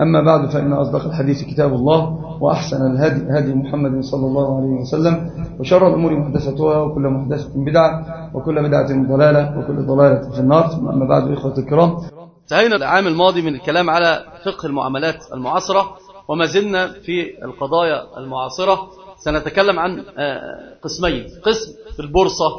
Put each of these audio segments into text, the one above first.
أما بعد فإن أصدق الحديث كتاب الله وأحسن الهدي هدي محمد صلى الله عليه وسلم وشر الأمور محدثتها وكل محدثة بدعة وكل بدعة ضلالة وكل ضلالة في النار. أما بعد إخوة الكرام. انتهينا العام الماضي من الكلام على فقه المعاملات المعاصرة وما زلنا في القضايا المعاصرة. سنتكلم عن قسمين. قسم في البورصة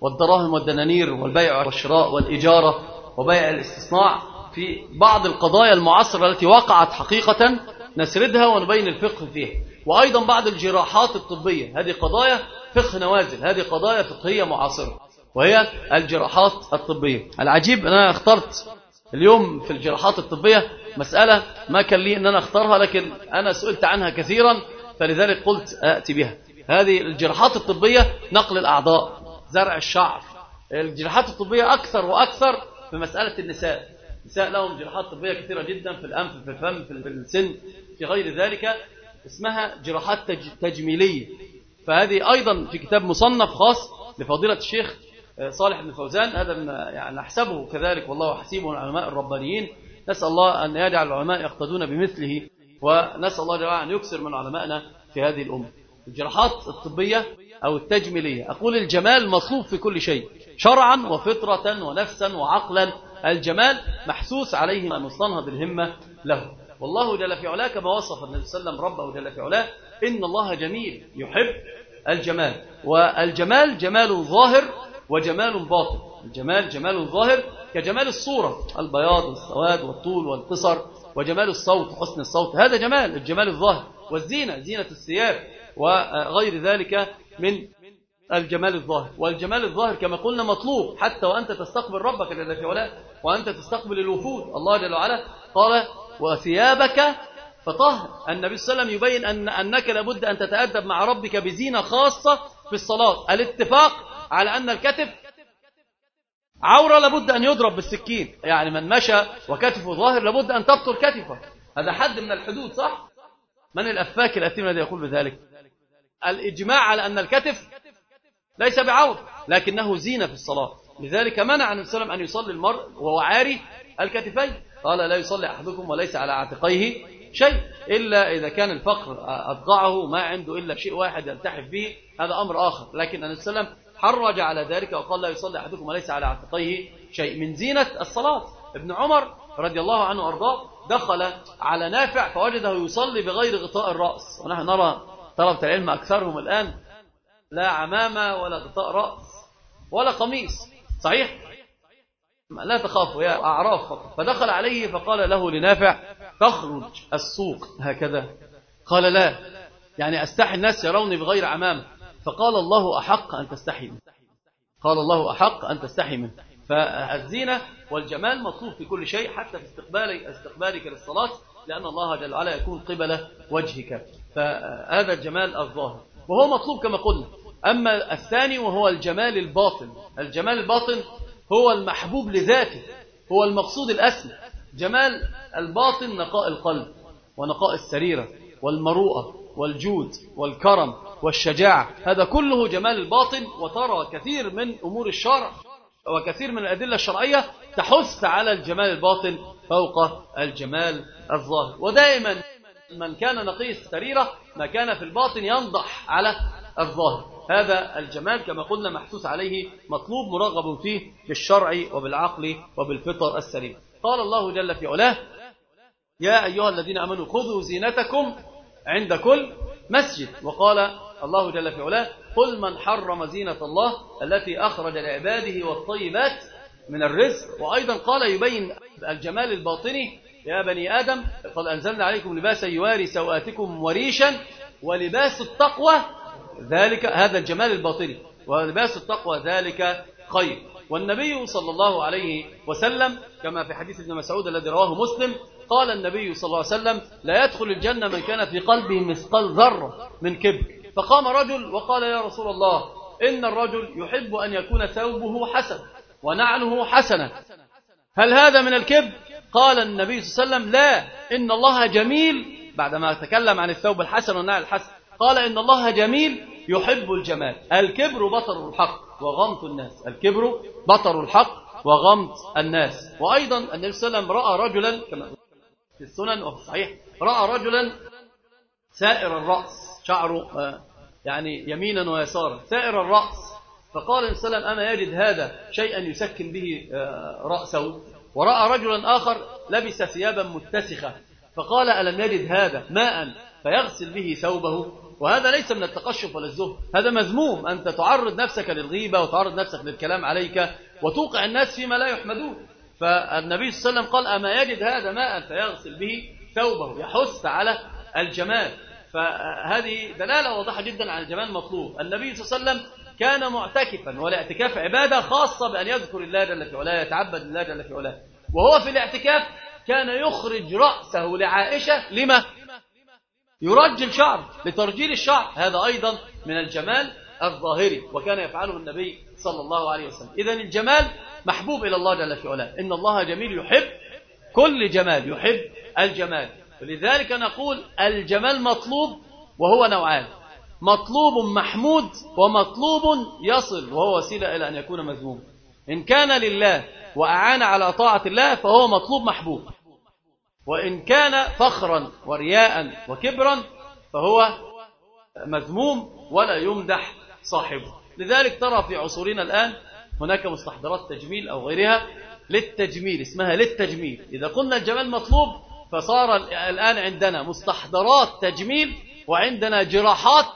والدراهم والدنانير والبيع والشراء والإجارة وبيع الاستصناع في بعض القضايا المعاصرة التي وقعت حقيقة نسردها ونبين الفقه فيها. وأيضا بعض الجراحات الطبية. هذه قضايا فقه نوازل. هذه قضايا فقهية معاصرة. وهي الجراحات الطبية. العجيب أنا اخترت اليوم في الجراحات الطبية مسألة ما كان لي أن أنا اختارها لكن أنا سئلت عنها كثيرا فلذلك قلت أتي بها. هذه الجراحات الطبية نقل الأعضاء زرع الشعر. الجراحات الطبية أكثر وأكثر في مسألة النساء. النساء لهم جراحات طبية كثيرة جدا في الأنف في الفم في السن في غير ذلك اسمها جراحات تجميلية. فهذه أيضا في كتاب مصنف خاص لفضيلة الشيخ صالح بن فوزان. هذا يعني نحسبه كذلك والله حسيبه العلماء الربانيين. نسأل الله أن يجعل العلماء يقتدون بمثله ونسأل الله جل أن يكثر من علمائنا في هذه الأمة. الجراحات الطبية أو التجميلية. أقول الجمال مطلوب في كل شيء شرعا وفطرة ونفسا وعقلا. الجمال محسوس عليه مستنهض الهمة له. والله جل في علاه كما وصف النبي صلى الله عليه وسلم ربه جل في علاه إن الله جميل يحب الجمال. والجمال جمال ظاهر وجمال باطن. الجمال جمال ظاهر كجمال الصورة البياض والسواد والطول والقصر وجمال الصوت حسن الصوت. هذا جمال الجمال الظاهر. والزينة زينة الثياب وغير ذلك من الجمال الظاهر. والجمال الظاهر كما قلنا مطلوب حتى وأنت تستقبل ربك جل في علاه وأنت تستقبل الوفود. الله جل وعلا قال وثيابك فطهر. النبي صلى الله عليه وسلم يبين أن أنك لابد أن تتأدب مع ربك بزينة خاصة في الصلاة. الاتفاق على أن الكتف عورة لابد أن يضرب بالسكين. يعني من مشى وكتفه ظاهر لابد أن تبطل كتفه هذا حد من الحدود صح؟ من الأفاك الأثيم الذي يقول بذلك؟ الإجماع على أن الكتف ليس بعور لكنه زينة في الصلاة. لذلك منع النبي صلى الله عليه وسلم أن يصلي المرء وهو عاري الكتفين. قال لا يصلي أحدكم وليس على عاتقيه شيء إلا إذا كان الفقر أضقعه ما عنده إلا شيء واحد يلتحف به هذا أمر آخر. لكن النبي صلى الله عليه وسلم حرج على ذلك وقال لا يصلي أحدكم وليس على عاتقيه شيء. من زينة الصلاة. ابن عمر رضي الله عنه وأرضاه دخل على نافع فوجده يصلي بغير غطاء الرأس. ونحن نرى طلبة العلم أكثرهم الآن لا عمامة ولا غطاء رأس ولا قميص. صحيح؟ لا تخافوا يا أعراف فقط. فدخل عليه فقال له لنافع تخرج السوق. هكذا. قال لا. يعني أستحي الناس يروني بغير عمامة. فقال الله أحق أن تستحي منه. قال الله أحق أن تستحي منه. فالزينة والجمال مطلوب في كل شيء حتى في استقبالك, استقبالك للصلاة لأن الله جل وعلا يكون قبل وجهك. فهذا الجمال الظاهر. وهو مطلوب كما قلنا. أما الثاني وهو الجمال الباطن. الجمال الباطن هو المحبوب لذاته هو المقصود الأسمى. جمال الباطن نقاء القلب ونقاء السريرة والمروءة والجود والكرم والشجاعة. هذا كله جمال الباطن وترى كثير من أمور الشرع وكثير من الأدلة الشرعية تحث على الجمال الباطن فوق الجمال الظاهر. ودائما من كان نقي السريرة ما كان في الباطن ينضح على الظاهر. هذا الجمال كما قلنا محسوس عليه مطلوب مرغب فيه بالشرع وبالعقل وبالفطر السليم. قال الله جل في علاه يا أيها الذين أمنوا خذوا زينتكم عند كل مسجد. وقال الله جل في علاه قل من حرم زينة الله التي أخرج لعباده والطيبات من الرزق. وأيضا قال يبين الجمال الباطني يا بني آدم قد أنزلنا عليكم لباسا يواري سوآتكم وريشا ولباس التقوى ذلك هذا الجمال الباطني ولباس التقوى ذلك خير. والنبي صلى الله عليه وسلم كما في حديث ابن مسعود الذي رواه مسلم قال النبي صلى الله عليه وسلم لا يدخل الجنة من كان في قلبه مثقال ذرة من كبر. فقام رجل وقال يا رسول الله إن الرجل يحب أن يكون ثوبه حسن ونعله حسنة. هل هذا من الكبر؟ قال النبي صلى الله عليه وسلم لا إن الله جميل. بعدما تكلم عن الثوب الحسن والنعل الحسن قال إن الله جميل يحب الجمال. الكبر بطر الحق وغمط الناس. الكبر بطر الحق وغمط الناس. وأيضا النبي صلى الله عليه وسلم رأى رجلا كما في السنن وفي الصحيح رأى رجلا سائر الرأس شعره آه، يعني يمينا ويسارا سائر الرأس. فقال النبي صلى الله عليه وسلم أما يجد هذا شيئا يسكن به آه، رأسه. ورأى رجلا آخر لبس ثيابا متسخة. فقال ألم يجد هذا ماء فيغسل به ثوبه. وهذا ليس من التقشف ولا الزهد هذا مذموم. أنت تعرض نفسك للغيبة وتعرض نفسك للكلام عليك وتوقع الناس فيما لا يحمدون. فالنبي صلى الله عليه وسلم قال أما يجد هذا ماء فيغسل به ثوبه يحث على الجمال. فهذه دلالة واضحة جدا على الجمال المطلوب. النبي صلى الله عليه وسلم كان معتكفا والاعتكاف عبادة خاصة بأن يذكر الله جل في علاه يتعبد لله جل في علاه. وهو في الاعتكاف كان يخرج رأسه لعائشة. لما؟ يرجل شعر لترجيل الشعر. هذا أيضا من الجمال الظاهري وكان يفعله النبي صلى الله عليه وسلم. إذا الجمال محبوب إلى الله جل في علاه. إن الله جميل يحب كل جمال يحب الجمال. ولذلك نقول الجمال مطلوب وهو نوعان. مطلوب محمود ومطلوب يصل وهو وسيلة إلى أن يكون مذموم. إن كان لله وأعان على طاعة الله فهو مطلوب محبوب. وإن كان فخرا ورياء وكبرا فهو مذموم ولا يمدح صاحبه. لذلك ترى في عصورنا الآن هناك مستحضرات تجميل أو غيرها للتجميل اسمها للتجميل. إذا قلنا الجمال مطلوب فصار الآن عندنا مستحضرات تجميل وعندنا جراحات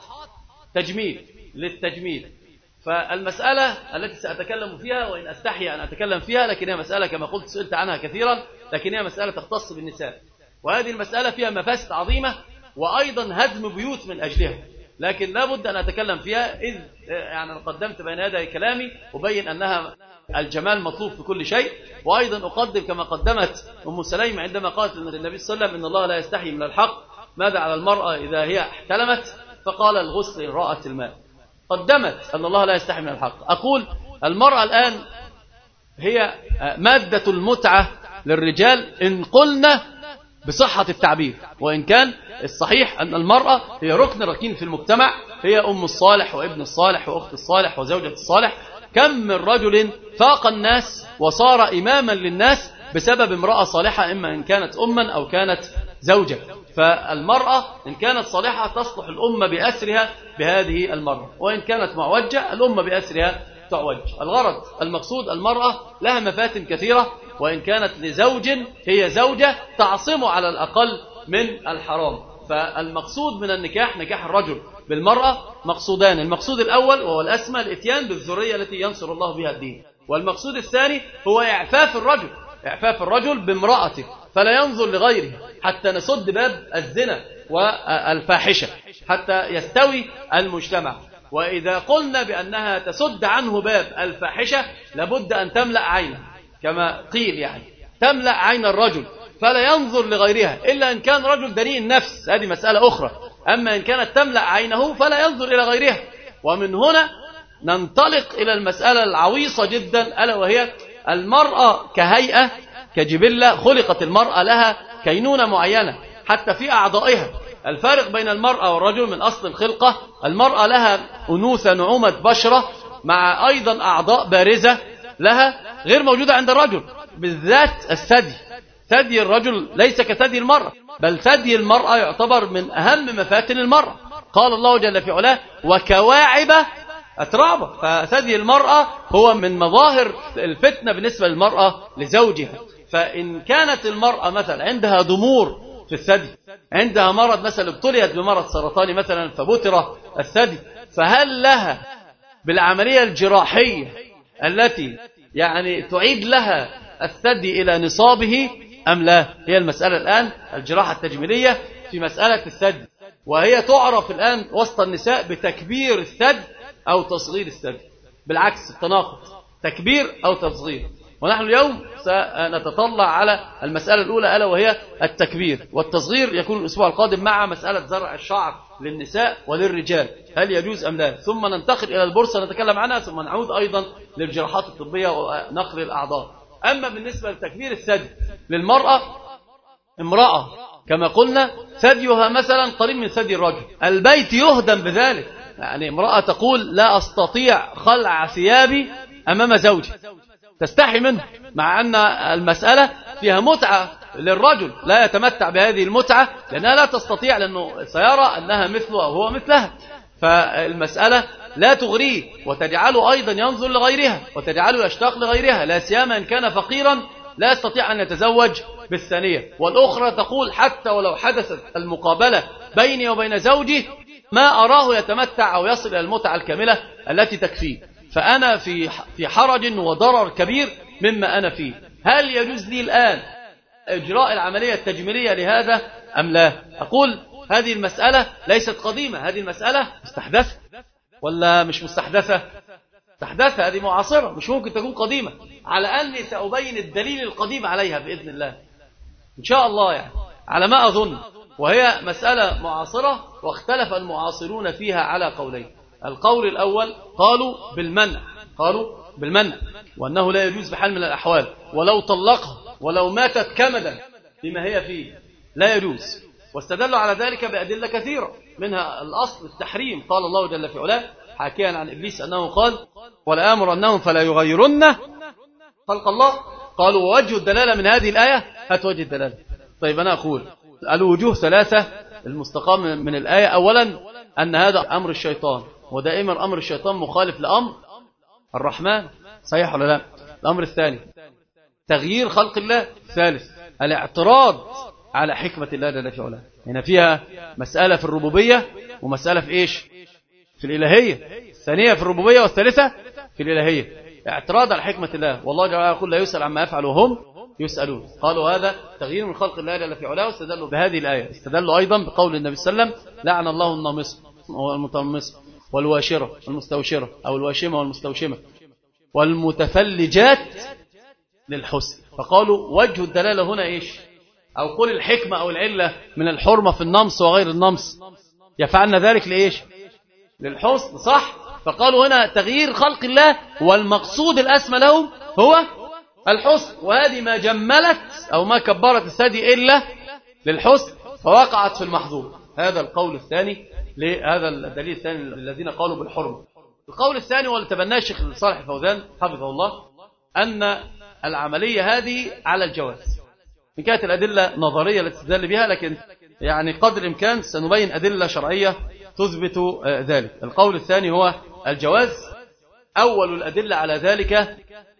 تجميل للتجميل. فالمسألة التي سأتكلم فيها وإن أستحي أن أتكلم فيها لكنها مسألة كما قلت سئلت عنها كثيرا لكنها مسألة تختص بالنساء. وهذه المسألة فيها مفاسد عظيمة وأيضا هدم بيوت من أجلها. لكن لابد أن أتكلم فيها إذ يعني قدمت بين يدي كلامي أبين أنها الجمال مطلوب في كل شيء. وأيضا أقدم كما قدمت أم سليم عندما قالت للنبي صلى الله عليه وسلم إن الله لا يستحي من الحق ماذا على المرأة إذا هي احتلمت؟ فقال الغسل رأت الماء. قدمت أن الله لا يستحي من الحق. أقول المرأة الآن هي مادة المتعة للرجال إن قلنا بصحة التعبير وإن كان الصحيح أن المرأة هي ركن ركين في المجتمع هي أم الصالح وابن الصالح وأخت الصالح وزوجة الصالح كم من رجل فاق الناس وصار إماما للناس بسبب امرأة صالحة إما إن كانت أما أو كانت زوجة. فالمرأة إن كانت صالحة تصلح الأمة بأسرها بهذه المرأة وإن كانت معوجة الأمة بأسرها تعوج. الغرض المقصود المرأة لها مفاتن كثيرة وإن كانت لزوج هي زوجة تعصم على الأقل من الحرام. فالمقصود من النكاح نكاح الرجل بالمرأة مقصودان. المقصود الأول وهو الأسمى الإتيان بالذرية التي ينصر الله بها الدين. والمقصود الثاني هو إعفاف الرجل إعفاف الرجل بامرأته فلا ينظر لغيره حتى نسد باب الزنا والفاحشة حتى يستوي المجتمع. وإذا قلنا بأنها تسد عنه باب الفاحشة لابد أن تملأ عينه كما قيل يعني تملأ عين الرجل فلا ينظر لغيرها إلا إن كان رجل دنيء النفس هذه مسألة أخرى. أما إن كانت تملأ عينه فلا ينظر إلى غيرها. ومن هنا ننطلق إلى المسألة العويصة جدا ألا وهي المرأة كهيئة كجبلة خلقت المرأة لها كينونة معينة حتى في أعضائها. الفارق بين المرأة والرجل من أصل الخلقة المرأة لها أنوثة نعومة بشرة مع أيضا أعضاء بارزة لها غير موجودة عند الرجل بالذات الثدي. ثدي الرجل ليس كثدي المرأة بل ثدي المرأة يعتبر من أهم مفاتن المرأة قال الله جل في علاه وكواعب أترابا فثدي المرأة هو من مظاهر الفتنة بالنسبة للمرأة لزوجها. فإن كانت المرأة مثلا عندها ضمور في الثدي عندها مرض مثلا ابتليت بمرض سرطاني مثلا فبتر الثدي فهل لها بالعملية الجراحية التي يعني تعيد لها الثدي إلى نصابه أم لا؟ هي المسألة الآن الجراحة التجميلية في مسألة الثدي. وهي تعرف الآن وسط النساء بتكبير الثدي أو تصغير الثدي. بالعكس التناقض. تكبير أو تصغير. ونحن اليوم سنتطلع على المسألة الأولى ألا وهي التكبير. والتصغير يكون الأسبوع القادم مع مسألة زرع الشعر للنساء وللرجال. هل يجوز أم لا؟ ثم ننتقل إلى البورصة نتكلم عنها ثم نعود أيضا للجراحات الطبية ونقل الأعضاء. أما بالنسبة لتكبير الثدي للمرأة امرأة كما قلنا ثديها مثلا قريب من ثدي الرجل. البيت يهدم بذلك. يعني امرأة تقول لا أستطيع خلع ثيابي أمام زوجي. تستحي منه مع أن المسألة فيها متعة للرجل لا يتمتع بهذه المتعة لأنها لا تستطيع لأنه سيرى أنها مثله أو هو مثلها. فالمسألة لا تغريه وتجعله أيضا ينظر لغيرها وتجعله يشتاق لغيرها لا سيما إن كان فقيرا لا يستطيع أن يتزوج بالثانية. والأخرى تقول حتى ولو حدثت المقابلة بيني وبين زوجي ما أراه يتمتع أو يصل إلى المتعة الكاملة التي تكفيه. فأنا في في حرج وضرر كبير مما أنا فيه. هل يجوز لي الآن إجراء العملية التجميلية لهذا أم لا؟ أقول هذه المسألة ليست قديمة. هذه المسألة مستحدثة. ولا مش مستحدثة؟ مستحدثة. هذه معاصرة. مش ممكن تكون قديمة. على أني سأبين الدليل القديم عليها بإذن الله. إن شاء الله يعني. على ما أظن. وهي مسألة معاصرة واختلف المعاصرون فيها على قولين. القول الأول قالوا بالمنع قالوا بالمنع وأنه لا يجوز بحال من الأحوال ولو طلقها ولو ماتت كمدا بما هي فيه لا يجوز. واستدلوا على ذلك بأدلة كثيرة منها الأصل التحريم قال الله جل في علاه حاكيا عن إبليس أنه قال ولا أمر أنهم فلا يغيرن خلق الله. قالوا وجه الدلالة من هذه الآية؟ هات وجه الدلالة. طيب أنا أقول الوجوه ثلاثة المستقام من الآية. أولا أن هذا أمر الشيطان. ودائما أمر الشيطان مخالف لأمر الرحمن. صحيح ولا لا؟ الأمر الثاني تغيير خلق الله. الثالث الاعتراض على حكمة الله جل في علاه. هنا فيها مسألة في الربوبية ومسألة في إيش؟ في الإلهية. الثانية في الربوبية والثالثة في الإلهية. اعتراض على حكمة الله. والله جل وعلا يقول لا يسأل عما يفعل وهم يسألون. قالوا هذا تغيير من خلق الله جل في علاه واستدلوا بهذه الآية. استدلوا أيضا بقول النبي صلى الله عليه وسلم لعن الله النامص والمتمص والواشرة والمستوشرة أو الواشمة والمستوشمة والمتفلجات للحسن. فقالوا وجه الدلالة هنا إيش؟ أو قل الحكمة أو العلة من الحرمة في النمص وغير النمص. يفعلن ذلك لإيش؟ للحسن صح؟ فقالوا هنا تغيير خلق الله والمقصود الأسمى لهم هو الحسن. وهذه ما جملت أو ما كبرت الثدي إلا للحسن فوقعت في المحظور. هذا القول الثاني. لهذا الدليل الثاني الذين قالوا بالحرمة. القول الثاني واللي تبناه الشيخ صالح الفوزان حفظه الله أن العملية هذه على الجواز. إن كانت الأدلة نظرية الاستدلال بها لكن يعني قدر الإمكان سنبين أدلة شرعية تثبت آه، ذلك. القول الثاني هو الجواز. أول الأدلة على ذلك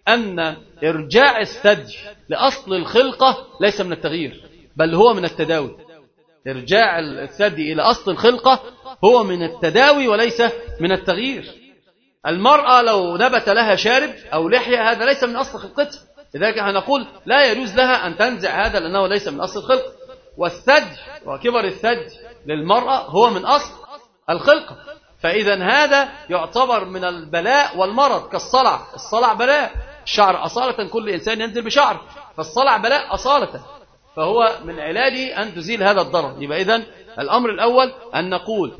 أن إرجاع الثدي لأصل الخلقة ليس من التغيير بل هو من التداوي. إرجاع الثدي إلى أصل الخلقة هو من التداوي وليس من التغيير. المرأة لو نبت لها شارب أو لحية هذا ليس من أصل خلقتها. لذلك هنقول لا يجوز لها أن تنزع هذا لأنه ليس من أصل الخلق. والثدي وكبر الثدي للمرأة هو من أصل الخلقة. فإذا هذا يعتبر من البلاء والمرض كالصلع. الصلع بلاء. الشعر أصالة كل إنسان ينزل بشعر. فالصلع بلاء أصالة. فهو من علاجه أن تزيل هذا الضرر. يبقى إذن الأمر الأول أن نقول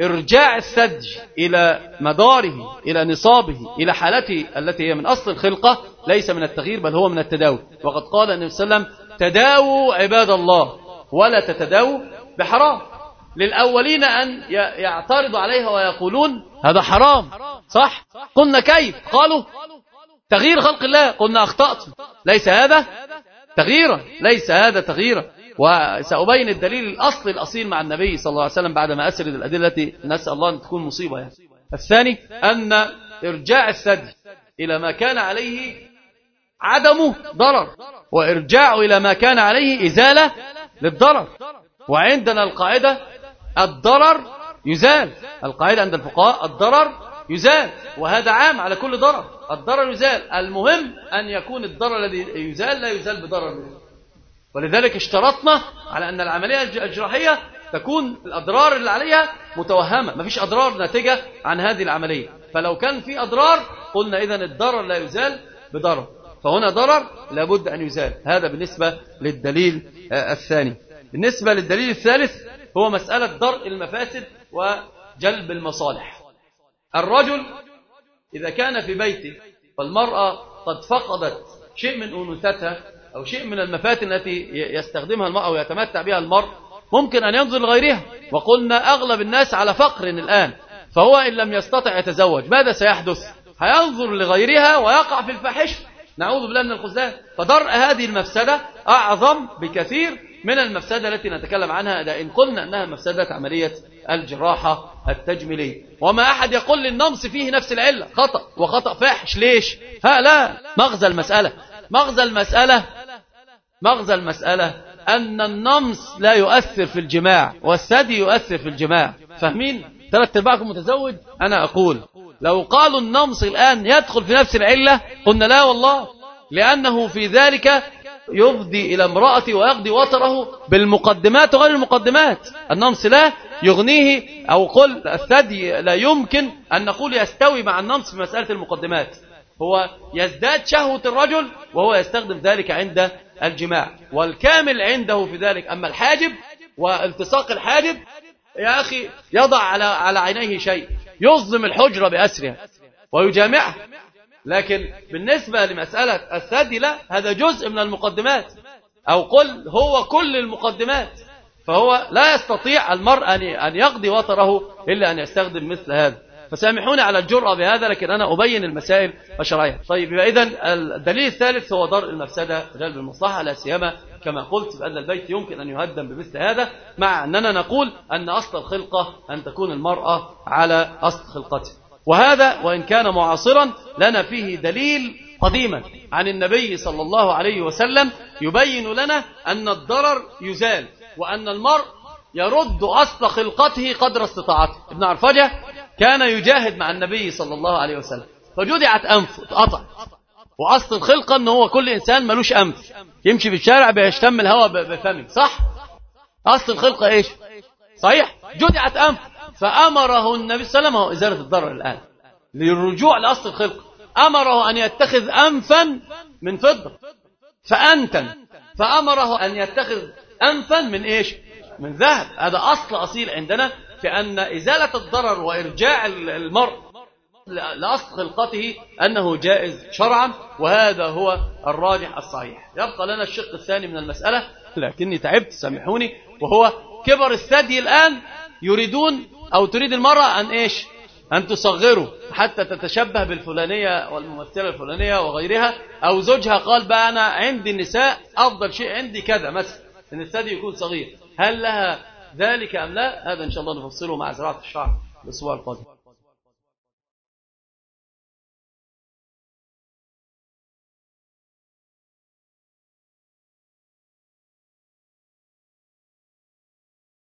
إرجاع الثدي إلى مداره إلى نصابه إلى حالته التي هي من أصل الخلقة ليس من التغيير بل هو من التداوي. وقد قال النبي صلى الله عليه وسلم تداووا عباد الله ولا تتداووا بحرام. للأولين أن يعترضوا عليها ويقولون هذا حرام. صح؟ قلنا كيف؟ قالوا تغيير خلق الله. قلنا أخطأت ليس هذا تغييرا ليس هذا تغييرا. وسأبين الدليل الأصل الأصيل مع النبي صلى الله عليه وسلم بعدما أسرد الأدلة التي نسأل الله أن تكون مصيبة يعني. الثاني أن إرجاع الثدي إلى ما كان عليه عدمه ضرر وإرجاعه إلى ما كان عليه إزالة للضرر. وعندنا القاعدة الضرر يزال القاعدة عند الفقهاء الضرر يزال وهذا عام على كل ضرر الضرر يزال. المهم أن يكون الضرر الذي يزال لا يزال بضرر. ولذلك اشترطنا على أن العملية الجراحية تكون الأضرار اللي عليها متوهمة. ما فيش أضرار ناتجة عن هذه العملية. فلو كان في أضرار قلنا إذن الضرر لا يزال بضرر. فهنا ضرر لابد أن يزال. هذا بالنسبة للدليل آه، الثاني. بالنسبة للدليل الثالث هو مسألة درء المفاسد وجلب المصالح. الرجل إذا كان في بيته والمرأة قد فقدت شيء من أنوثتها أو شيء من المفاتن التي يستخدمها المرأة ويتمتع بها المرء ممكن أن ينظر لغيرها. وقلنا أغلب الناس على فقر الآن. فهو إن لم يستطع يتزوج ماذا سيحدث؟ هينظر لغيرها ويقع في الفاحشة. نعوذ بالله من الخزلان فدرء هذه المفسدة أعظم بكثير من المفسدة التي نتكلم عنها إن قلنا أنها مفسدة عملية الجراحة التجميلية. وما أحد يقول للنمص فيه نفس العلة. خطأ. وخطأ فاحش. ليش؟ ها لا. مغزى المسألة. مغزى المسألة مغزى المسألة أن النمص لا يؤثر في الجماع والثدي يؤثر في الجماع. فاهمين؟ ثلاث ارباعكم متزوج؟ أنا أقول لو قالوا النمص الآن يدخل في نفس العلة قلنا لا والله لأنه في ذلك يفضي إلى امرأة ويقضي وطره بالمقدمات وغير المقدمات. النمص لا يغنيه أو قل الثدي لا يمكن أن نقول يستوي مع النمص في مسألة المقدمات. هو يزداد شهوة الرجل وهو يستخدم ذلك عند الجماع. والكامل عنده في ذلك. أما الحاجب والتصاق الحاجب يا أخي يضع على على عينيه شيء. يظلم الحجرة بأسرها ويجامعها. لكن بالنسبة لمسألة الثدي لا هذا جزء من المقدمات. أو قل هو كل المقدمات. فهو لا يستطيع المرء أن يقضي وطره إلا أن يستخدم مثل هذا. فسامحوني على الجرأة بهذا لكن أنا أبين المسائل الشرعية طيب إذا الدليل الثالث هو درء المفسدة جلب المصلحة لا سيما كما قلت بأن البيت يمكن أن يهدم بمثل هذا مع أننا نقول أن أصل الخلقة أن تكون المرأة على أصل خلقتها. وهذا وإن كان معاصرا لنا فيه دليل قديما عن النبي صلى الله عليه وسلم يبين لنا أن الضرر يزال وأن المرء يرد أصل خلقته قدر استطاعته. ابن عرفجة كان يجاهد مع النبي صلى الله عليه وسلم. فجدعت أنفه اتقطع. وأصل الخلقة أنه هو كل إنسان ملوش أنف. يمشي في الشارع بيشتم الهواء بفمه. صح؟ أصل الخلقة إيش؟ صحيح؟ جدعت أنف. فأمره النبي صلى الله عليه وسلم إزالة الضرر الآن. للرجوع لأصل الخلقة. أمره أن يتخذ أنفا من فضة. فأنتن فأمره أن يتخذ أنفا من إيش؟ من ذهب. هذا أصل أصيل عندنا. في أن إزالة الضرر وإرجاع المرء لأصل خلقته أنه جائز شرعا وهذا هو الراجح الصحيح. يبقى لنا الشق الثاني من المسألة لكني تعبت سامحوني وهو كبر الثدي الآن يريدون أو تريد المرأة أن إيش؟ أن تصغره حتى تتشبه بالفلانية والممثلة الفلانية وغيرها أو زوجها قال بقى أنا عندي النساء أفضل شيء عندي كذا مثلا أن الثدي يكون صغير. هل لها ذلك أم لا؟ هذا إن شاء الله نفصله مع زراعة الشعر الأسبوع القادم.